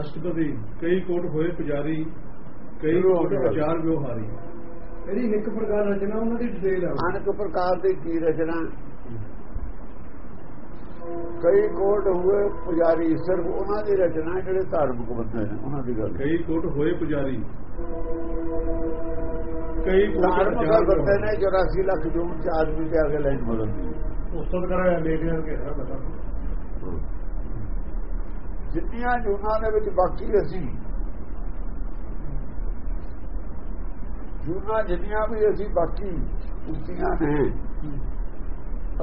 ਅਸ਼ਟਪਦੀ ਕਈ ਕੋਟ ਹੋਏ ਪੁਜਾਰੀ ਕਈ ਕੋਟ। ਆਚਾਰ ਵਿਵਹਾਰੀ। ਜਿਹੜੀ ਨਿੱਕ ਪ੍ਰਕਾਰ ਰਚਨਾ ਉਹਨਾਂ ਦੀ ਡਿਟੇਲ ਆ। ਅਨੇਕ ਪ੍ਰਕਾਰ ਦੀ ਕੀ ਰਚਨਾ? ਕਈ ਕੋਟ ਹੋਏ ਪੁਜਾਰੀ ਸਿਰਫ ਉਹਨਾਂ ਦੀ ਰਚਨਾ ਜਿਹੜੇ ਧਾਰਮਿਕ ਬੰਦੇ ਨੇ ਉਹਨਾਂ ਦੀ ਗੱਲ। ਕਈ ਕੋਟ ਹੋਏ ਪੁਜਾਰੀ। ਕਈ ਕੋਟ ਧਾਰਮਿਕ ਬੰਦੇ ਨੇ ਵਿਵਹਾਰੀ। 84 ਲੱਖ ਜੂਨ ਚ ਆਦਮੀ ਤੇ ਆਗੇ ਲਾਈਨ ਬਦਲਦੀ ਉਸਤਤ ਕਰਾਇਆ ਲੇਡੀਆਂ ਕੇ ਹੈ ਬਤਾ ਜਿੰਨੀਆਂ ਜੂਨਾਂ ਦੇ ਵਿੱਚ ਬਾਕੀ ਅਸੀਂ। ਜੂਨਾਂ ਜਿੰਨੀਆਂ ਵੀ ਅਸੀਂ ਬਾਕੀ ਉਸਤੀਆਂ ਨੇ।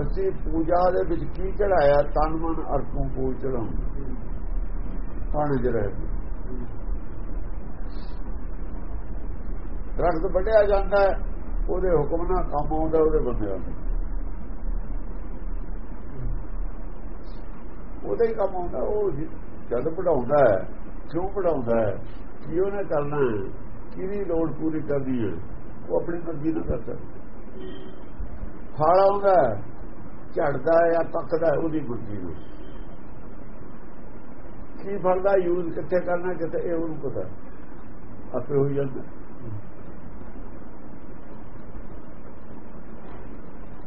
ਅਸੀਂ ਪੂਜਾ ਦੇ ਵਿੱਚ ਕੀ ਚੜਾਇਆ ਤਨ ਮਨ ਅਰਪੂ ਪੂਜ ਚੜਾਉਂ ਪਾਣੀ ਚ ਰਹੇ ਦਰਖਤ ਵੱਢਿਆ ਜਾਂਦਾ ਉਹਦੇ ਹੁਕਮ ਨਾਲ ਕੰਮ ਆਉਂਦਾ ਉਹਦੇ ਬੰਦਿਆਂ ਨੂੰ। ਉਹਦੇ ਹੀ ਕੰਮ ਆਉਂਦਾ, ਉਹ ਜਦ ਪੜਾਉਂਦਾ ਹੈ, ਕਿਉਂ ਪੜਾਉਂਦਾ ਹੈ, ਕੀ ਉਹਨੇ ਕਰਨਾ ਹੈ, ਕਿਹਦੀ ਲੋੜ ਪੂਰੀ ਕਰਨੀ ਹੈ, ਉਹ ਆਪਣੀ ਮਰਜ਼ੀ ਨਾਲ ਕਰਦਾ ਫਲ ਆਉਂਦਾ ਝੜਦਾ ਜਾਂ ਪੱਕਦਾ ਉਹਦੀ ਗੁਰਜੀ ਨੂੰ ਕੀ ਫਲ ਦਾ ਯੂਜ਼ ਕਿੱਥੇ ਕਰਨਾ ਕਿਤੇ ਇਹ ਉਹਨੂੰ ਪਤਾ ਆਪੇ ਹੋਈ ਜਾਂਦਾ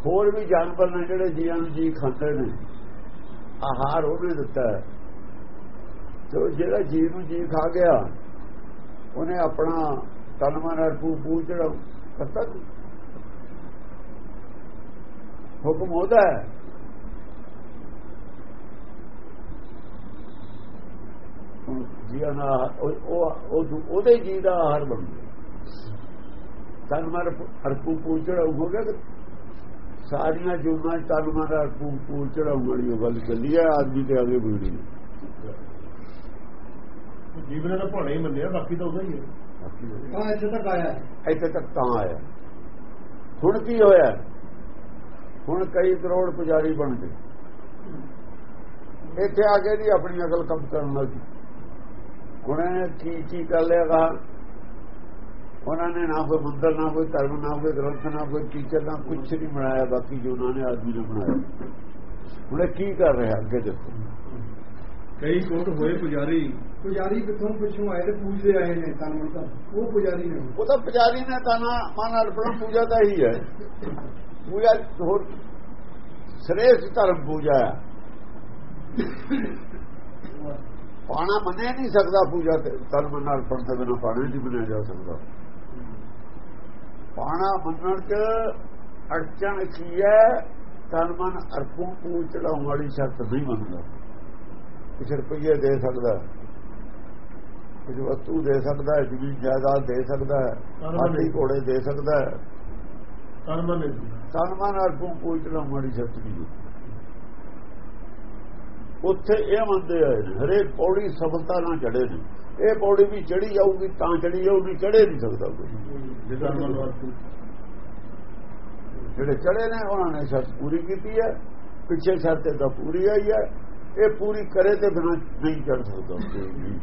ਹੋਰ ਵੀ ਜਾਨਵਰ ਨੇ ਜਿਹੜੇ ਜੀਆਂ ਨੂੰ ਜੀ ਖਾਂਦੇ ਨੇ, ਆਹਾਰ ਉਹਨੇ ਦਿੱਤਾ ਹੈ। ਤੇ ਜਿਹੜਾ ਜੀਵ ਨੂੰ ਜੀ ਖਾ ਗਿਆ, ਉਹਨੇ ਆਪਣਾ ਤਨ ਮਨ ਅਰਪੂ ਪੂਜੜਾ ਕਰਤਾ ਹੁਕਮ ਉਹਦਾ ਹੈ। ਹੁਣ ਉਹ ਉਹਦੇ ਜੀ ਦਾ ਆਹਾਰ ਬਣ ਗਿਆ। ਤਨ ਮਨ ਅਰਪੂ ਪੂਜੜਾ ਹੋ ਗਿਆ ਸਾਰੀਆਂ ਜੁਗਾਂ ਤਨ ਮਨ ਅਰਪੂ ਪੂਜੜਾ ਵਾਲੀ ਉਹ ਗੱਲ ਚੱਲੀ ਹੈ ਆਦਮੀ ਤੇ ਆਗੇ ਬੁੜੀ ਜੀਵਨ ਦਾ ਭਾਣਾ ਹੀ ਮੰਨਿਆ ਬਾਕੀ ਤਾਂ ਉਹਦਾ ਹੀ ਹੈ। ਤਾਂ ਇੱਥੇ ਤੱਕ ਆਇਆ ਹੈ। ਇੱਥੇ ਤੱਕ ਤਾਂ ਆਇਆ। ਹੁਣ ਕੀ ਹੋਇਆ? ਹੁਣ ਕਈ ਕਰੋੜ ਪੁਜਾਰੀ ਬਣ ਗਏ। ਇੱਥੇ ਆ ਕੇ ਦੀ ਆਪਣੀ ਅਕਲ ਕੰਮ ਕਰਨ ਲੱਗੀ। ਹੁਣ ਕੀ ਕੀ ਕਰ ਲਿਆ ਗਾ? ਉਹਨਾਂ ਨੇ ਨਾ ਕੋਈ ਮੰਦਰ ਨਾ ਕੋਈ ਧਰਮ ਨਾ ਕੋਈ ਗ੍ਰੰਥ ਨਾ ਕੋਈ ਟੀਚਰ ਨਾ ਕੁਝ ਨਹੀਂ ਬਣਾਇਆ। ਬਾਕੀ ਜੋ ਉਹਨਾਂ ਨੇ ਆਦਮੀ ਨੇ ਬਣਾਇਆ। ਹੁਣ ਕੀ ਕਰ ਰਿਹਾ ਅੱਗੇ ਦੇਖੋ ਕਈ ਕੋਟ ਹੋਏ ਪੁਜਾਰੀ ਪੁਜਾਰੀ ਕਿੱਥੋਂ ਪਿੱਛੋਂ ਆਏ ਤੇ ਪੂਜਦੇ ਆਏ ਨੇ ਤਨ ਮਨ ਤਾਂ। ਉਹ ਪੁਜਾਰੀ ਨੇ। ਉਹ ਤਾਂ ਪੁਜਾਰੀ ਨੇ ਤਾਂ ਮਨ ਅਰਪਣ ਪੂਜਾ ਤਾਂ ਹੀ ਹੈ। ਪੂਜਾ ਹੋਰ, ਸ੍ਰੇਸ਼ਟ ਧਰਮ ਪੂਜਾ ਪਾਣਾ ਮੰਨਿਆ ਨਹੀਂ ਸਕਦਾ ਪੂਜਾ ਤਨ ਮਨ ਅਰਪਣ ਤੇ ਬਿਨਾਂ ਪਾਣਾ ਨਹੀਂ ਮੰਨਿਆ ਜਾ ਸਕਦਾ। ਪਾਣਾ ਮੰਨਣ ਚ ਅੜਚਣ ਕੀ ਹੈ? ਤਨ ਮਨ ਅਰਪੂ ਪੂਜ ਚੜਾਉਣ ਵਾਲੀ ਸ਼ਰਤ ਨਹੀਂ ਮੰਨਦਾ। ਕੁਛ ਰੁਪਈਏ ਦੇ ਸਕਦਾ। ਕੁਝ ਵਸਤੂ ਦੇ ਸਕਦਾ ਹੈ ਜ਼ਮੀਨ ਜਾਇਦਾਦ ਦੇ ਸਕਦਾ ਹੈ ਹਾਥੀ ਘੋੜੇ ਦੇ ਸਕਦਾ ਹੈ। ਤਨ ਮਨ ਤਨ ਮਨ ਅਰਪੂ ਪੂਜ ਚੜਾਉਣ ਵਾਲੀ ਸ਼ਰਤ ਨਹੀਂ ਉੱਥੇ ਇਹ ਮੰਨਦੇ ਨੇ ਹਰੇਕ ਪੌੜੀ ਸਫਲਤਾ ਨਾਲ ਚੜੇ ਨੇ। ਇਹ ਪੌੜੀ ਵੀ ਚੜੀ ਜਾਊਗੀ ਤਾਂ ਚੜੀ ਜਾਊਗੀ ਚੜੇ ਨਹੀਂ ਸਕਦਾ ਕੋਈ। ਜਿਹੜੇ ਚੜੇ ਨੇ ਉਹਨਾਂ ਨੇ ਸ਼ਰਤ ਪੂਰੀ ਕੀਤੀ ਹੈ। ਪਿੱਛੇ ਸ਼ਰਤ ਤਾਂ ਪੂਰੀ ਆਈ ਹੈ। ਇਹ ਪੂਰੀ ਕਰੇ ਤੇ ਬਿਨਾਂ ਨਹੀਂ ਚੜ ਸਕਦਾ। ਕੋਈ।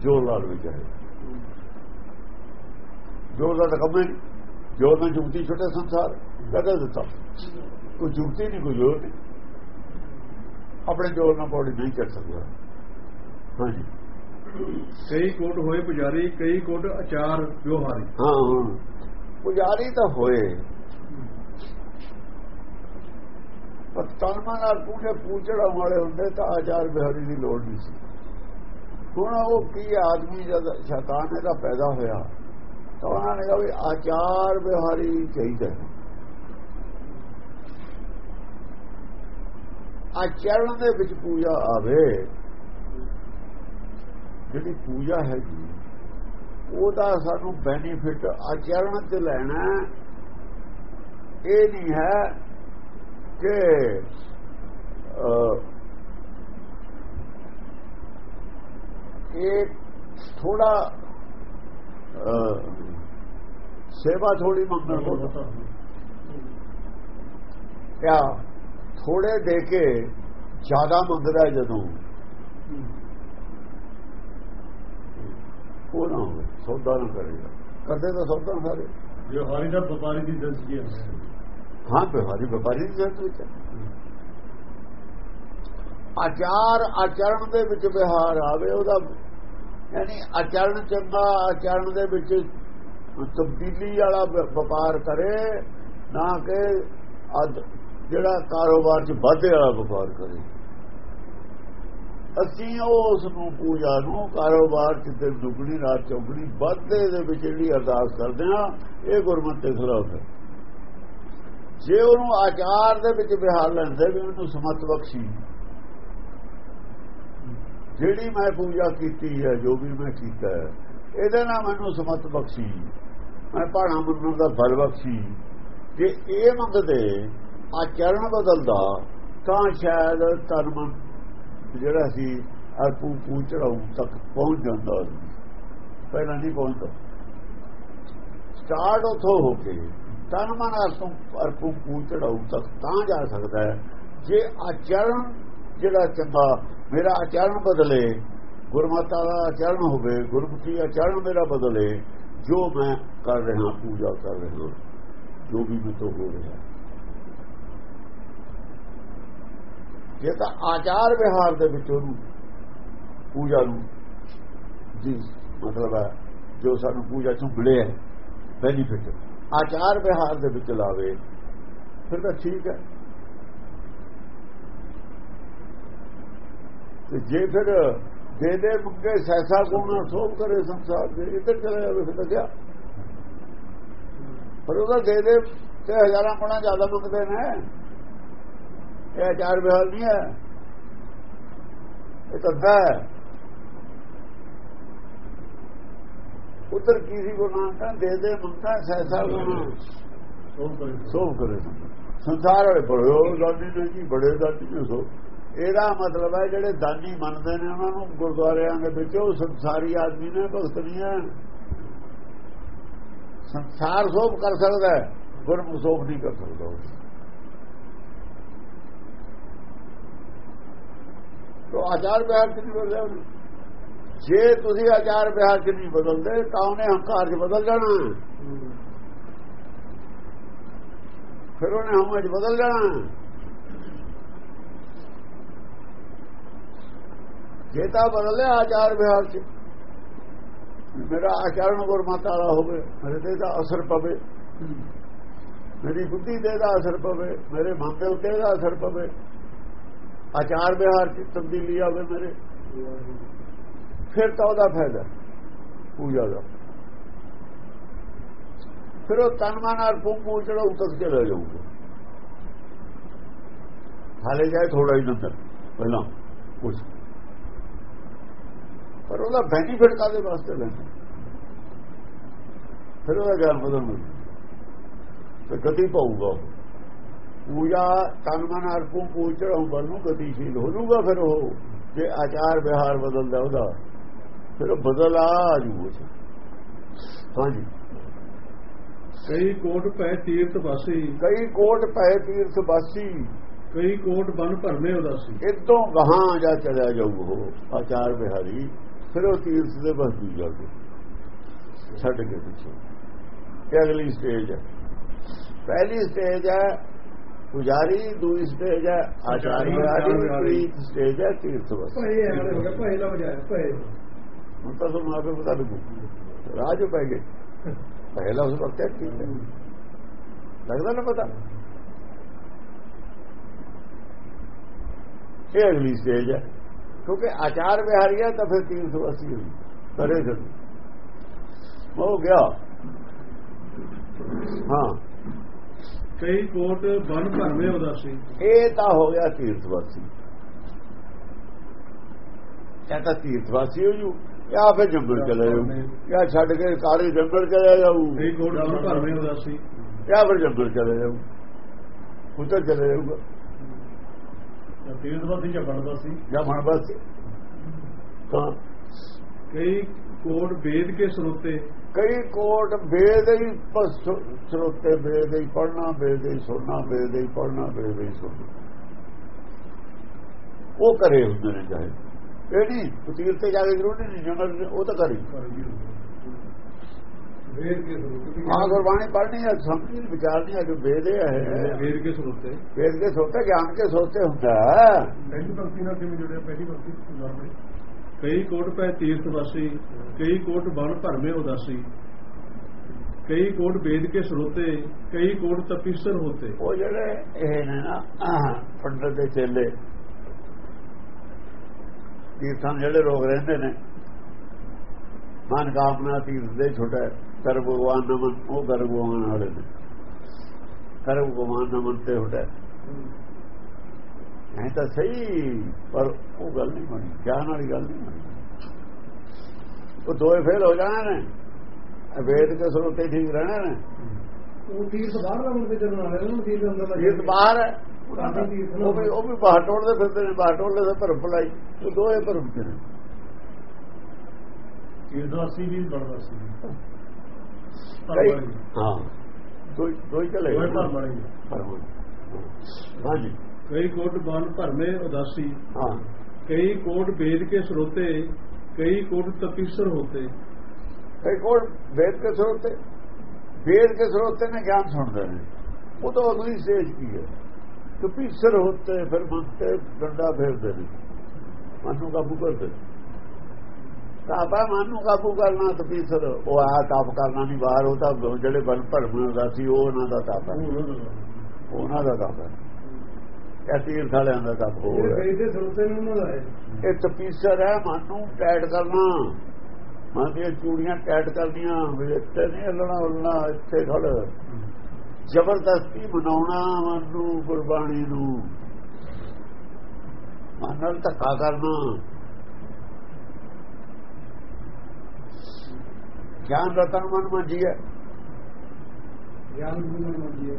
ਜੋਰ ਲਾਲ ਵਿੱਚ ਹੈ। ਜੋਰ ਦਾ ਨਹੀਂ। ਜੋਰ ਨਾਲ ਜੁਗਤੀ ਛੋਟੇ ਸੰਸਾਰ ਕਦੇ ਦਿੱਤਾ। ਕੋਈ ਜੁਗਤੀ ਨਹੀਂ ਕੋਈ ਜੋਰ ਨਹੀਂ। ਆਪਣੇ ਜੋਰ ਨਾਲ ਪੌੜੀ ਨਹੀਂ ਚੜ ਸਕਦਾ। ਹਾਂਜੀ। ਕਈ ਕੋਟ ਹੋਏ ਪੁਜਾਰੀ ਕਈ ਕੋਟ ਆਚਾਰ ਵਿਵਹਾਰੀ। ਹਾਂ ਹਾਂ। ਪੁਜਾਰੀ ਤਾਂ ਹੋਏ। ਪਰ ਤਨਮਨ ਨਾਲ ਪੂਜੇ ਪੂਜੜਾ ਵਾਲੇ ਹੁੰਦੇ ਤਾਂ ਆਚਾਰ ਬਿਹਾਰੀ ਦੀ ਲੋੜ ਨਹੀਂ ਸੀ। ਹੁਣ ਉਹ ਕੀ ਆਦਮੀ ਜਦ ਸ਼ੈਤਾਨ ਇਹਦਾ ਪੈਦਾ ਹੋਇਆ, ਤਾਂ ਉਹਨਾਂ ਨੇ ਕਿਹਾ ਵੀ ਆਚਾਰ ਬਿਹਾਰੀ ਚਾਹੀਦਾ ਆਚਰਣ ਦੇ ਵਿੱਚ ਪੂਜਾ ਆਵੇ, ਜਿਹੜੀ ਪੂਜਾ ਹੈਗੀ, ਉਹਦਾ ਸਾਨੂੰ ਬੈਨੀਫਿਟ ਆਚਰਣ ਤੇ ਲੈਣਾ ਇਹ ਨਹੀਂ ਹੈ ਕਿ ਇਹ ਥੋੜਾ ਸੇਵਾ ਥੋੜੀ ਮੰਗਣ ਕੋਲ ਕਿਆ? ਥੋੜੇ ਦੇ ਕੇ ਜ਼ਿਆਦਾ ਮੰਗਦਾ ਜਦੋਂ। ਉਹ ਨਾ ਸੌਦਾ ਨਾ ਕਰੇਗਾ ਕਰਦੇ ਤਾਂ ਸੌਦਾ ਸਾਰੇ। ਵਿਵਹਾਰੀ ਦਾ ਵਪਾਰੀ ਦੀ ਦਸਤੀ ਹੈ। ਹਾਂ। ਵਿਵਹਾਰੀ ਵਪਾਰੀ ਦੀ ਵਿੱਚ ਹੈ। ਆਚਾਰ ਆਚਰਣ ਦੇ ਵਿੱਚ ਵਿਹਾਰ ਆਵੇ ਉਹਦਾ ਯਾਨੀ ਆਚਰਣ ਚੰਗਾ, ਆਚਰਣ ਦੇ ਵਿੱਚ ਤਬਦੀਲੀ ਵਾਲਾ ਵਪਾਰ ਕਰੇ, ਨਾ ਕਿ ਜਿਹੜਾ ਕਾਰੋਬਾਰ 'ਚ ਵਾਧੇ ਵਾਲਾ ਵਪਾਰ ਕਰੇ। ਅਸੀਂ ਉਸ ਨੂੰ ਪੂਜਾ ਨੂੰ ਕਾਰੋਬਾਰ 'ਚ ਤੇ ਦੁਗਣੀ ਰਾਤ ਚੌਗਣੀ ਵਾਧੇ ਦੇ ਵਿੱਚ ਜਿਹੜੀ ਅਰਦਾਸ ਕਰਦੇ ਆ ਇਹ ਗੁਰਮਤਿ ਦੇ ਖਿਲਾਫ ਹੈ। ਜੇ ਉਹਨੂੰ ਆਚਾਰ ਦੇ ਵਿੱਚ ਵਿਹਾਰ ਲੈਂਦੇ ਵੀ ਉਹਨੂੰ ਸਮਤ ਬਖਸ਼ੀ। ਜਿਹੜੀ ਮੈਂ ਪੂਜਾ ਕੀਤੀ ਹੈ, ਜੋ ਵੀ ਮੈਂ ਕੀਤਾ ਹੈ, ਇਹਦੇ ਨਾਲ ਮੈਨੂੰ ਸਮਤ ਬਖਸ਼ੀ। ਮੈਂ ਭਾਣਾ ਮੰਨਣ ਦਾ ਬਲ ਬਖਸ਼ੀ। ਜੇ ਇਹ ਮੰਗਦੇ ਆਚਰਣ ਬਦਲਦਾ, ਤਾਂ ਸ਼ਾਇਦ ਤਨ ਜਿਹੜਾ ਸੀ ਅਰਪੂ ਪੂਚੜਾਉ ਤੱਕ ਪਹੁੰਚ ਜਾਂਦਾ ਸੀ। ਪਹਿਲਾਂ ਨਹੀਂ ਪਹੁੰਚਦਾ। ਸਟਾਰਟ ਉਥੋਂ ਹੋ ਕੇ ਤਨ ਮਨ ਅਰਪੂ ਅਰਪੂ ਪੂਚੜਾਉ ਤੱਕ ਤਾਂ ਜਾ ਸਕਦਾ ਹੈ। ਜੇ ਆਚਰਣ ਜਿਹੜਾ ਚੰਗਾ ਮੇਰਾ ਆਚਰਣ ਬਦਲੇ, ਗੁਰਮਤਾ ਦਾ ਆਚਰਣ ਹੋਵੇ, ਗੁਰਮੁਖੀ ਆਚਰਣ ਮੇਰਾ ਬਦਲੇ, ਜੋ ਮੈਂ ਕਰ ਰਿਹਾ, ਪੂਜਾ ਕਰ ਰਿਹਾ, ਜੋ ਵੀ ਮੇਰੇ ਤੋਂ ਹੋ ਰਿਹਾ। ਜੇ ਤਾਂ ਆਚਾਰ ਵਿਹਾਰ ਦੇ ਵਿੱਚ ਉਹਨੂੰ ਪੂਜਾ ਨੂੰ ਜੀ ਮਤਲਬ ਹੈ, ਜੋ ਸਾਨੂੰ ਪੂਜਾ ਚੋਂ ਮਿਲਿਆ ਬੈਨੀਫਿਟ ਆਚਾਰ ਵਿਹਾਰ ਦੇ ਵਿੱਚ ਲਾਵੇ, ਫਿਰ ਤਾਂ ਠੀਕ ਹੈ। ਤੇ ਜੇ ਫਿਰ ਦੇ ਦੇ ਮੁੱਕੇ ਸੈਸਾ ਕੋਣਾ ਸੋਭ ਕਰੇ ਸੰਸਾਰ ਦੇ ਇੱਧਰ ਚਲੇ ਜਾਵੇ ਫਿਰ ਤਾਂ ਗਿਆ ਪਰ ਉਹਦਾ ਦੇ ਦੇ ਤੇ ਹਜ਼ਾਰਾਂ ਕੋਣਾ ਜ਼ਿਆਦਾ ਮੰਗਦੇ ਨੇ। ਇਹ ਆਚਾਰ ਵਿਹਾਰ ਨਹੀਂ ਹੈ। ਇਹ ਤਾਂ ਹੈ। ਉਧਰ ਕੀ ਸੀ ਗੁਰੂ ਨਾਨਕ ਦੇ? ਦੇ ਮੁਕਤਾ ਸੈਸਾ ਕੋਣਾ ਸੋਭ ਕਰੇ। ਸੰਸਾਰ ਵਾਲੇ ਬੜੇ ਦਾਨੀ ਨੇ ਜੀ ਬੜੇ ਦਾਨੀ ਨੇ ਸੋ ਇਹਦਾ ਮਤਲਬ ਹੈ ਜਿਹੜੇ ਦਾਨੀ ਮੰਨਦੇ ਨੇ ਉਹਨਾਂ ਨੂੰ ਗੁਰਦੁਆਰਿਆਂ ਦੇ ਵਿੱਚ ਉਹ ਸੰਸਾਰੀ ਆਦਮੀ ਨੇ ਭਗਤ ਨਹੀਂ ਹੈ। ਸੰਸਾਰ ਸੋਭ ਕਰ ਸਕਦਾ ਹੈ ਗੁਰਮੁਖ ਸੋਭ ਨਹੀਂ ਕਰ ਸਕਦਾ ਤੋ ਆਚਾਰ ਵਿਹਾਰ ਚ ਨਹੀਂ ਉਹਨੇ। ਜੇ ਤੁਸੀਂ ਆਚਾਰ ਵਿਹਾਰ ਚ ਨਹੀਂ ਬਦਲਦੇ ਤਾਂ ਉਹਨੇ ਹੰਕਾਰ ਚ ਬਦਲ ਜਾਣਾ। ਫਿਰ ਉਹਨੇ ਹਮੇ ਚ ਬਦਲ ਜਾਣਾ। ਜੇ ਤਾਂ ਬਦਲਿਆ ਆਚਾਰ ਵਿਹਾਰ ਚ। ਮੇਰਾ ਆਚਰਣ ਗੁਰਮਤਿ ਵਾਲਾ ਹੋਵੇ, ਮੇਰੇ ਤੇ ਦਾ ਅਸਰ ਪਵੇ। ਮੇਰੀ ਬੁੱਧੀ ਤੇ ਦਾ ਅਸਰ ਪਵੇ, ਮੇਰੇ ਮਨ ਤੇ ਉੱਤੇ ਦਾ ਅਸਰ ਪਵੇ। ਆਚਾਰ ਵਿਹਾਰ ਚ ਤਬਦੀਲੀ ਆਵੇ ਮੇਰੇ। ਫਿਰ ਤਾਂ ਉਹਦਾ ਫਾਇਦਾ, ਪੂਜਾ ਦਾ। ਫਿਰ ਉਹ ਤਨਮਾਨ ਮਨ ਨਾਲ ਪੂਪੂ ਚੜਾ ਉਤਕ ਚਲਾ ਜਾਊਗਾ। ਹਾਲੇ ਜਾਏ ਥੋੜਾ ਹੀ ਨੰਦਰ ਪਹਿਲਾਂ ਕੁਝ ਪਰ ਉਹਦਾ ਬੈਨੀਫਿਟ ਕਾਦੇ ਵਾਸਤੇ ਲੈਣਾ ਫਿਰ ਉਹਦਾ ਗਿਆਨ ਬਦਲ ਨੂੰ ਤੇ ਗਤੀ ਪਾਊਗਾ ਉਹ। ਪੂਜਾ ਤਨ ਮਨ ਅਰਪੂ ਪੂਜੜਾ ਨੂੰ ਗਤੀਸ਼ੀਲ ਹੋ ਜਾਊਗਾ ਫਿਰ ਉਹ। ਜੇ ਆਚਾਰ ਵਿਹਾਰ ਬਦਲਦਾ ਉਹਦਾ ਫਿਰ ਉਹ ਬਦਲ ਆ ਜੂ ਹਾਂਜੀ। ਕਈ ਕੋਟ ਪੈ ਤੀਰਥ ਵਾਸੀ। ਕਈ ਕੋਟ ਪੈ ਤੀਰਥ ਵਾਸੀ। ਕਈ ਕੋਟ ਬਨ ਭਰਮੇ ਉਦਾਸੀ। ਇਦੋਂ ਗਾਹਾਂ ਜਾ ਚਲਿਆ ਜਾਊ ਉਹ ਆਚਾਰ ਬਿਹਾਰੀ ਫਿਰ ਉਹ ਤੀਰਥ ਦੇ ਬਸਦੀ ਜਾਊ ਛੱਡ ਕੇ ਪਿੱਛੇ। ਇਹ ਅਗਲੀ ਸਟੇਜ ਹੈ। ਪਹਿਲੀ ਸਟੇਜ ਹੈ ਪੁਜਾਰੀ ਦੂਜੀ ਸਟੇਜ ਹੈ ਆਚਾਰੀ ਤੀਜੀ ਸਟੇਜ ਹੈ ਤੀਰਥ ਬਸ ਭਾਈ ਦਾ ਵਜਾਇਆ ਭਾਈ ਹੁਣ ਤਾਂ ਤੁਹਾਨੂੰ ਆਪੇ ਪਤਾ ਲੱਗੂ। ਰਾਜ ਪੈ ਗਏ। ਪਹਿਲਾ ਉਸ ਵਕਤ ਹੈ ਲੱਗਦਾ ਨਾ ਪਤਾ? ਇਹ ਅਗਲੀ ਸਟੇਜ ਹੈ। ਕਿਉਂਕਿ ਆਚਾਰ ਵਿਹਾਰੀ ਹੈ ਤਾਂ ਫਿਰ ਤੀਨ ਸੌ ਅੱਸੀ ਹੋਈ। ਕਰੇ ਜਦ ਹੋ ਗਿਆ। ਹਾਂ। ਕਈ ਕੋਟ ਬਨ ਭਰਮੇ ਉਦਾਸੀ। ਇਹ ਤਾਂ ਹੋ ਗਿਆ ਤੀਰਥਵਾਸੀ। ਇਹ ਤਾਂ ਤੀਰਥਵਾਸੀ ਹੋ ਜੂ। ਜਾਂ ਫਿਰ ਜੰਗਲ ਚਲੇ ਜਾਊ। ਜਾਂ ਛੱਡ ਕੇ ਸਾਰੇ ਜੰਗਲ ਚਲੇ ਜਾਊ। ਕਈ ਕੋਟ ਬਨ ਭਰਮੇ ਉਦਾਸੀ। ਜਾਂ ਫਿਰ ਜੰਗਲ ਚਲੇ ਜਾਊ। ਉੱਧਰ ਚਲੇ ਜਾਊਗਾ। ਤੀਰਥ ਵਾਸੀ ਜਾਂ ਤਾਂ ਕਈ ਕੋਟ ਵੇਦ ਕੇ ਸਰੋਤੇ। ਕਈ ਕੋਟ ਵੇਦ ਹੀ ਸਰੋਤੇ ਵੇਦ ਹੀ ਪੜਨਾ ਵੇਦ ਹੀ ਸੁਣਨਾ ਵੇਦ ਹੀ ਪੜਨਾ ਵੇਦ ਹੀ ਸੁਣਨਾ। ਉਹ ਕਰੇ ਹੁੰਦੇ ਨੇ ਚਾਹੇ। ਇਹ ਨਹੀਂ ਤੀਰ ਤੇ ਜਾ ਕੇ ਜ਼ਰੂਰ ਨਹੀਂ ਜੰਗਲ ਉਹ ਤਾਂ ਕਰੀ। ਵੇਦ ਕੇ ਸਰੂਪ ਹਾਂ ਗੁਰਬਾਣੀ ਪੜ੍ਹਨੀ ਹੈ ਸਮਝੀ ਵਿਚਾਰਨੀ ਹੈ ਜੋ ਵੇਦ ਹੈ। ਵੇਦ ਕੇ ਸਰੋਤੇ ਵੇਦ ਕੇ ਸੋਤੇ ਗਿਆਨ ਕੇ ਸੋਤੇ ਹੁੰਦਾ ਹੈ। ਪਹਿਲੀ ਭਗਤੀ ਨਾਲ ਕਿਵੇਂ ਜੁੜਿਆ? ਪਹਿਲੀ ਭਗਤੀ ਨਾਰਮਲੀ ਕਈ ਕੋਟ ਪੈ ਤੀਰਥ ਵਾਸੀ ਕਈ ਕੋਟ ਬਨ ਭਰਮੇ ਉਦਾਸੀ ਕਈ ਕੋਟ ਵੇਦ ਕੇ ਸਰੋਤੇ ਕਈ ਕੋਟ ਤਪੀਸਰ ਹੋਤੇ। ਉਹ ਜਿਹੜੇ ਇਹ ਨੇ ਨਾ ਆਹ, ਪੰਡਤ ਦੇ ਚੇਲੇ ਤੀਰਥਾਂ ਜਿਹੜੇ ਰੋਗ ਰਹਿੰਦੇ ਨੇ ਮਨ ਕਾਮਨਾ ਤੀਰਥ ਦੇ ਛੋਟਾ ਕਰ ਭਗਵਾਨ ਨਮਨ ਉਹ ਕਰ ਭਗਵਾਨ ਵਾਲੇ ਨੇ ਕਰ ਭਗਵਾਨ ਨਮਨ ਤੇ ਛੋਟਾ ਐ ਤਾਂ ਸਹੀ ਪਰ ਉਹ ਗੱਲ ਨਹੀਂ ਬਣੀ ਗਿਆਨ ਵਾਲੀ ਗੱਲ ਨਹੀਂ ਬਣੀ ਉਹ ਦੋਏ ਫੇਲ ਹੋ ਜਾਣਾ ਨੇ ਇਹ ਵੇਦ ਕੇ ਸਰੋਤੇ ਠੀਕ ਰਹਿਣਾ ਨੇ ਉਹ ਤੀਰਥ ਬਾਹਰ ਦਾ ਮੁੰਡੇ ਚੱਲਣ ਵਾਲੇ ਉਹਨੂੰ ਤੀਰਥ ਅੰਦਰ ਦਾ ਤੀਰਥ ਬਾਹਰ ਹੈ ਉਹ ਵੀ ਉਹ ਵੀ ਬਾਹਰ ਟੋੜਦੇ ਫਿਰਦੇ ਨੇ ਬਾਹਰ ਟੋੜਦੇ ਦਾ ਭਰਮ ਭਲਾਈ ਉਹ ਦੋਏ ਭਰਮ ਚ ਨੇ ਤੀਰਥਵਾਸੀ ਵੀ ਬਣਵਾਸੀ ਕਈ ਹਾਂ। ਚਲੇ। ਹਾਂਜੀ। ਕਈ ਕੋਟ ਬਨ ਭਰਮੇ ਉਦਾਸੀ। ਹਾਂ। ਕਈ ਕੋਟ ਵੇਦ ਕੇ ਸਰੋਤੇ। ਕਈ ਕੋਟ ਤਪੀਸਰ ਹੋਤੇ। ਕਈ ਕੋਲ ਵੇਦ ਕੇ ਸਰੋਤੇ। ਵੇਦ ਕੇ ਸਰੋਤੇ ਨੇ ਗਿਆਨ ਸੁਣਦੇ ਨੇ। ਉਹ ਤਾਂ ਅਗਲੀ ਸਟੇਜ ਕੀ ਹੈ। ਕਪੀਸਰ ਹੋਤੇ ਫਿਰ ਮਨ ਤੇ ਡੰਡਾ ਫੇਰਦੇ ਨੇ। ਮਨ ਨੂੰ ਕਾਬੂ ਕਰਦੇ ਨੇ। ਤਾਪਾ ਮਨ ਨੂੰ ਕਾਬੂ ਕਰਨਾ ਕਪੀਸਰ ਉਹ ਆ ਤਾਪ ਕਰਨਾ ਨਹੀਂ ਬਾਹਰ ਉਹ ਤਾਂ ਜਿਹੜੇ ਬਲ ਭਰਮ ਦਾ ਸੀ ਉਹ ਉਹਨਾਂ ਦਾ ਤਾਪ ਹੈ ਉਹਨਾਂ ਦਾ ਤਾਪ ਹੈ ਇਹ ਤੀਰਥ ਵਾਲਿਆਂ ਦਾ ਹੋਰ ਹੈ। ਵੇਦ ਦੇ ਸਰੂਪੇ ਨੂੰ ਉਹਨਾਂ ਦਾ ਹੈ। ਇਹ ਤਪੀਸਰ ਹੈ ਮਨ ਨੂੰ ਟੈਟ ਕਰਨਾ। ਮਨ ਦੀਆਂ ਚੂੜੀਆਂ ਟੈਟ ਕਰਦੀਆਂ ਇੱਥੇ ਨਹੀਂ ਹਲਣਾ ਹਲਣਾ ਇੱਥੇ ਖੜ। ਜ਼ਬਰਦਸਤੀ ਬਣਾਉਣਾ ਮਨ ਨੂੰ ਗੁਰਬਾਣੀ ਨੂੰ। ਮਨ ਨਾਲ ਧੱਕਾ ਕਰਨਾ। ਗਿਆਨ ਰਤਨ ਮਨ ਮੰਜੀ ਹੈ। ਗਿਆਨ ਗੁਰੂ ਮੰਦੀ ਹੈ।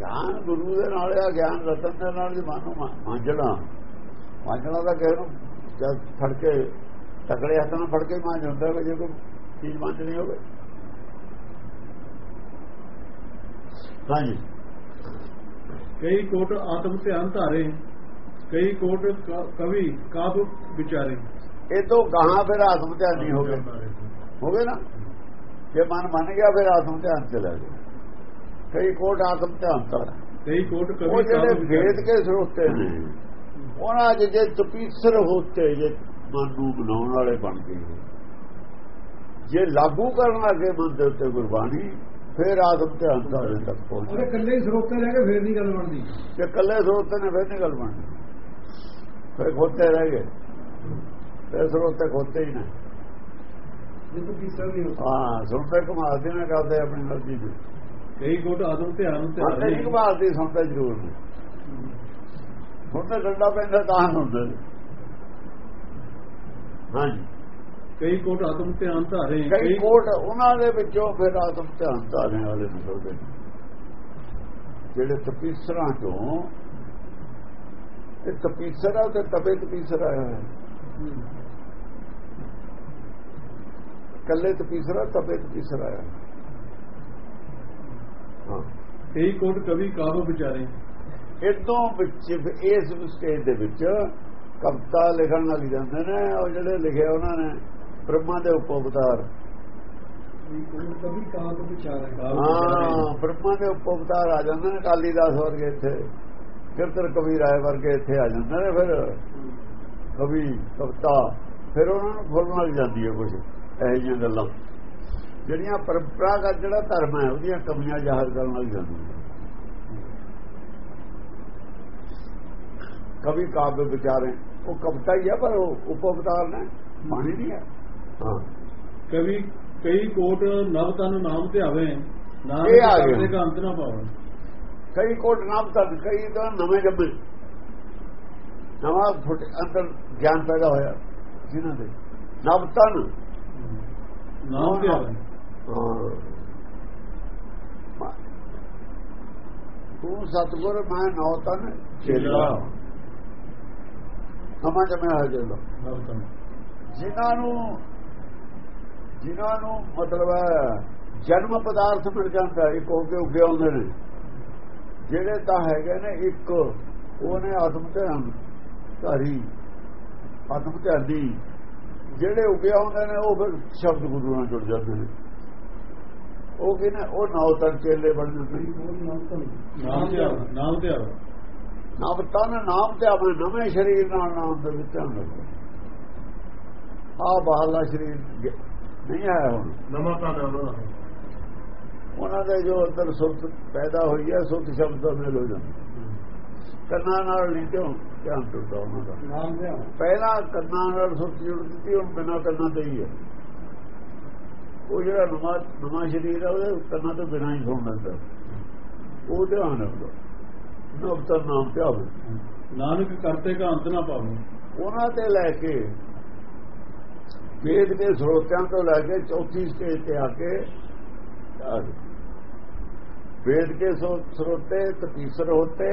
ਗਿਆਨ ਗੁਰੂ ਦੇ ਨਾਲ ਆ ਗਿਆਨ ਰਤਨ ਦੇ ਨਾਲ ਜੀ ਮਨ ਮਾਂਜਣਾ ਮਾਂਜਣਾ ਦਾ ਕਿਸੇ ਨੂੰ ਜਦ ਫੜ ਕੇ ਤਕੜੇ ਹੱਥਾਂ ਨਾਲ ਫੜ ਕੇ ਮਾਂਜ ਹੁੰਦਾ ਜੇ ਕੋਈ ਚੀਜ਼ ਮਾਂਜਣੀ ਹੋਵੇ। ਹਾਂਜੀ ਕਈ ਕੋਟ ਆਤਮ ਧਿਆਨ ਧਾਰੇ ਕਈ ਕੋਟ ਕਵੀ ਕਾਬ ਵਿਚਾਰੇ। ਇਹ ਤੋਂ ਗਾਹਾਂ ਫਿਰ ਆਤਮ ਧਿਆਨ ਨਹੀਂ ਹੋ ਗਏ। ਹੋ ਗਏ ਨਾ? ਜੇ ਮਨ ਮੰਨ ਗਿਆ ਫਿਰ ਆਤਮ ਧਿਆਨ ਚਲਾ ਗਿਆ। ਕਈ ਕੋਟ ਆਤਮ ਧਿਆਨ ਤਾਂ ਕਈ ਕੋਟ ਉਹ ਕਵੀ ਜਿਹੜੇ ਵੇਦ ਕੇ ਸਰੋਤੇ ਨੇ ਉਹਨਾਂ ਜੇ ਤਪੀਸਰ ਹੋਤੇ ਜੇ ਮਨ ਨੂੰ ਬਣਾਉਣ ਵਾਲੇ ਬਣ ਗਏ। ਜੇ ਲਾਗੂ ਕਰਨ ਲੱਗੇ ਮਨ ਦੇ ਉੱਤੇ ਗੁਰਬਾਣੀ ਫਿਰ ਆਦਮ ਧਿਆਨ ਧਾਰੇ ਤੱਕ ਪਹੁੰਚ ਉਹਦੇ ਇਕੱਲੇ ਹੀ ਸਰੋਤੇ ਰਹਿ ਕੇ ਫੇਰ ਨਹੀਂ ਗੱਲ ਬਣਦੀ। ਜੇ ਕੱਲੇ ਸਰੋਤੇ ਨੇ ਫਿਰ ਨਹੀਂ ਗੱਲ ਬਣਨੀ ਫਿਰ ਖੋਤੇ ਰਹਿ ਗਏ। ਫਿਰ ਸਰੋਤੇ ਖੋਤੇ ਹੀ ਨੇ। ਜੇ ਕੋਈ ਕਿਸਰ ਨਹੀਂ ਹੁੰਦਾ ਹਾਂ ਸੁਣਦੇ ਕਮਾਲਦੇ ਨੇ ਕਰਦੇ ਆਪਣੀ ਮਰਜ਼ੀ ਦੀ। ਕਈ ਕੋਟ ਆਤਮ ਧਿਆਨ ਹਾਂ ਧਾਰੇ ਨਹੀਂ ਕਮਾਲਦੀ ਸੁਣਦੇ ਜ਼ਰੂਰ ਨੇ। ਸੁਣਦੇ ਡੰਡਾ ਪੈਂਦਾ ਤਾਂ ਨੇ। ਹਾਂਜੀ। ਕਈ ਕੋਟ ਆਤਮ ਧਿਆਨ ਧਾਰੇ ਕਈ ਕੋਟ ਉਹਨਾਂ ਦੇ ਵਿੱਚੋਂ ਫਿਰ ਆਤਮ ਧਿਆਨ ਧਾਰਨ ਵਾਲੇ ਨਿਕਲਦੇ। ਜਿਹੜੇ ਤਪੀਸਰਾਂ ਚੋਂ ਇਹ ਤਪੀਸਰਾ ਤੇ ਤਪੇ ਤਪੀਸਰਾ ਹੈ। ਕੱਲੇ ਤਪੀਸਰਾ ਤਪੇ ਤਪੀਸਰਾ ਹੈ ਹਾਂ। ਕਈ ਕੋਟ ਕਵੀ ਕਾਬ ਵਿਚਾਰੇ? ਇਦੋਂ ਵਿੱਚ ਇਸ ਸਟੇਜ ਦੇ ਵਿੱਚ ਕਵਿਤਾ ਲਿਖਣ ਲੱਗ ਜਾਂਦੇ ਨੇ ਉਹ ਜਿਹੜੇ ਲਿਖਿਆ ਉਹਨਾਂ ਨੇ ਬ੍ਰਹਮਾ ਦੇ ਉਪਵਤਾਰ ਕਾਲ ਹੈ ਬ੍ਰਹਮਾ ਦੇ ਉਪਵਤਾਰ ਆ ਜਾਂਦੇ ਨੇ ਕਾਲੀਦਾਸ ਵਰਗੇ ਇੱਥੇ। ਕਿਰਤਰ ਕਵੀ ਰਾਏ ਵਰਗੇ ਇੱਥੇ ਆ ਜਾਂਦੇ ਨੇ ਫਿਰ ਕਵੀ ਕਵਿਤਾ ਫਿਰ ਉਹਨਾਂ ਨੂੰ ਫੁੱਲ ਲੱਗ ਜਾਂਦੀ ਹੈ ਕੁਝ ਇਹੋ ਜਿਹੀਆਂ ਗੱਲਾਂ। ਜਿਹੜੀਆਂ ਪਰੰਪਰਾਗਤ ਜਿਹੜਾ ਧਰਮ ਹੈ ਉਹਦੀਆਂ ਕਮੀਆਂ ਜ਼ਾਹਰ ਕਰਨ ਲੱਗ ਜਾਂਦੀਆਂ ਕਵੀ ਕਾਵਿ ਵਿਚਾਰੇ ਉਹ ਕਵਿਤਾ ਹੀ ਹੈ ਪਰ ਉਹ ਉਪਵਤਾਰ ਨੇ ਬਾਣੀ ਨਹੀਂ ਹੈ ਹਾਂ। ਕਵੀ ਕਈ ਕੋਟ ਨਵ ਤਨ ਨਾਮ ਧਿਆਵੇ ਨਾਮ ਇਹ ਆ ਗਏ। ਕਰਦੇ ਕਾ ਅੰਤ ਨਾ ਪਾਵਨ ਕਈ ਕੋਟ ਨਾਮ ਤੱਕ ਕਈ ਤਾਂ ਨਵੇਂ ਜੰਮੇ। ਨਵਾਂ ਫੁੱਟ ਅੰਦਰ ਗਿਆਨ ਪੈਦਾ ਹੋਇਆ ਜਿਨ੍ਹਾਂ ਦੇ। ਨਵ ਤਨ ਨਾਮ ਤੂੰ ਸਤਗੁਰ ਮੈਂ ਨੌ ਤਨ ਚੇਲਾ। ਨਵਾਂ ਜੰਮਿਆ ਹੋਇਆ ਚੇਲਾ। ਜਿਨ੍ਹਾਂ ਨੂੰ ਜਿਨ੍ਹਾਂ ਨੂੰ ਮਤਲਬ ਹੈ ਜਨਮ ਪਦਾਰਥ ਮਿਲ ਜਾਂਦਾ ਇੱਕ ਹੋ ਕੇ ਉੱਗੇ ਆਉਂਦੇ ਨੇ? ਜਿਹੜੇ ਤਾਂ ਹੈਗੇ ਨੇ ਇੱਕ ਉਹਨੇ ਆਤਮ ਧਿਆਨ ਧਾਰੀ ਆਤਮ ਧਿਆਨੀ। ਜਿਹੜੇ ਉਗਿਆ ਹੁੰਦੇ ਨੇ ਉਹ ਫਿਰ ਸ਼ਬਦ ਗੁਰੂ ਨਾਲ ਜੁੜ ਜਾਂਦੇ ਨੇ। ਉਹ ਕਿਨੇ ਉਹ ਨੌ ਤੱਕ ਚੇਲੇ ਬਣ ਜਾਂਦੇ ਨੇ। ਨਾਮ ਤਾਂ ਨਹੀਂ। ਨਾਮ ਤੇ ਆਵੋ ਨਾਮ ਤੇ ਆਵੋ ਨਾਮ ਤੇ ਆਪਣੇ ਨਵੇਂ ਸਰੀਰ ਨਾਲ ਨਾਮ ਦੇ ਵਿੱਚ ਰੱਖੋ। ਆ ਬਾਹਰਲਾ ਸਰੀਰ ਨਹੀਂ ਆਇਆ ਹੁਣ। ਨਵਾਂ ਤਾਂ ਦਾ ਉਹਨਾਂ ਦੇ ਜੋ ਅੰਦਰ ਸੁਰਤ ਪੈਦਾ ਹੋਈ ਹੈ ਸੁਰਤ ਸ਼ਬਦ ਦਾ ਮੇਲ ਹੋ ਜਾਂਦਾ ਕੰਨਾਂ ਨਾਲ ਨਹੀਂ ਤੇ ਧਿਆਨ ਟੁੱਟਦਾ ਉਹਨਾਂ ਦਾ। ਨਾਮ ਧਿਆਨ। ਪਹਿਲਾਂ ਕੰਨਾਂ ਨਾਲ ਸੁਰਤ ਜੁੜਦੀ ਸੀ ਹੁਣ ਬਿਨਾਂ ਕੰਨਾਂ ਤੇ ਹੀ ਹੈ। ਉਹ ਜਿਹੜਾ ਨਵਾਂ ਨਵਾਂ ਸਰੀਰ ਹੈ ਉਹਦੇ ਕੰਨਾਂ ਤੋਂ ਬਿਨਾਂ ਹੀ ਸੁਣ ਲੈਂਦਾ ਉਹ ਧਿਆਨ ਰੱਖੋ ਨਵਤਰ ਨਾਮ ਤੇ ਆਵੇ ਨਾਨਕ ਕਰਤੇ ਕਾ ਅੰਤ ਨਾ ਪਾਵੋ। ਉਹਨਾਂ ਤੇ ਲੈ ਕੇ ਵੇਦ ਦੇ ਸਰੋਤਿਆਂ ਤੋਂ ਲੈ ਕੇ ਚੌਥੀ ਸਟੇਜ ਤੇ ਆ ਕੇ ਆ। ਵੇਦ ਕੇ ਸਰੋਤੇ ਤੀਸਰ ਹੋਤੇ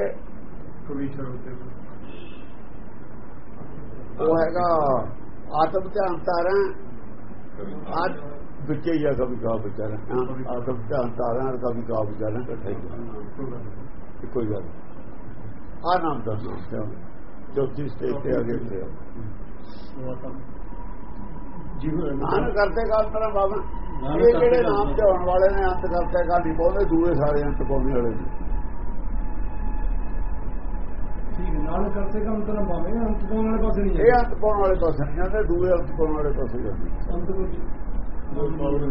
ਉਹ ਹੈਗਾ ਆਤਮ ਧਿਆਨ ਤਾਰਾਂ ਆਜ ਵਿੱਚੇ ਹੀ ਆ ਕਵੀ ਕਾ ਵਿਚਾਰਾ। ਆਤਮ ਧਿਆਨ ਤਾਰਾਂ ਕਵੀ ਕਾ ਵਿਚਾਰਾ। ਇਕੱਠੇ ਹੀ। ਕੋਈ ਗੱਲ ਆ ਨਾਮ ਦਾ ਨਾਮ ਧਿਆਨ। ਚੌਥੀ ਸਟੇਜ ਤੇ ਆ ਗਏ ਤੇ ਜੀਵਨ ਨਾਨ ਕਰਤੇ ਕਾਲ ਤਰ੍ਹਾਂ ਬਾਬਾ। ਇਹ ਜਿਹੜੇ ਨਾਮ ਤੇ ਆਉਣ ਵਾਲੇ ਨੇ ਅੰਤ ਕਰਤੇ ਕਾਲ ਨਹੀਂ ਪਾਉਂਦੇ ਦੂਏ ਸਾਰੇ ਅੰਤ ਪਾਉਣ ਵਾਲੇ ਨੇ। ਕੰਮ ਅੰਤ ਵਾਲੇ ਪਾਸੇ ਨਹੀਂ ਇਹ ਅੰਤ ਪਾਉਣ ਵਾਲੇ ਪਾਸੇ ਨਹੀਂ ਜਾਂਦੇ ਦੂਏ ਅੰਤ ਪਾਉਣ ਵਾਲੇ ਪਾਸੇ ਜਾਂਦੇ। ਅੰਤ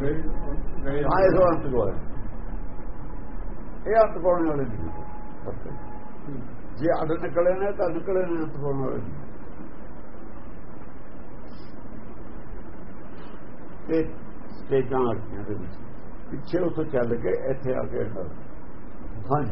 ਗਏ ਇਹ ਅੰਤ ਕੋਲ ਇਹ ਅੰਤ ਪਾਉਣ ਵਾਲੇ ਨਹੀਂ ਜੇ ਅੱਡ ਨਿਕਲੇ ਨੇ ਤਾਂ ਨਿਕਲੇ ਨੇ ਅੰਤ ਪਾਉਣ ਵਾਲੇ। ਤੇ ਸਟੇਜਾਂ ਆ ਗਈਆਂ ਦੇ ਵਿੱਚ। ਪਿੱਛੇ ਉੱਥੋਂ ਚੱਲ ਕੇ ਇੱਥੇ ਆ ਕੇ ਹਾਂਜੀ।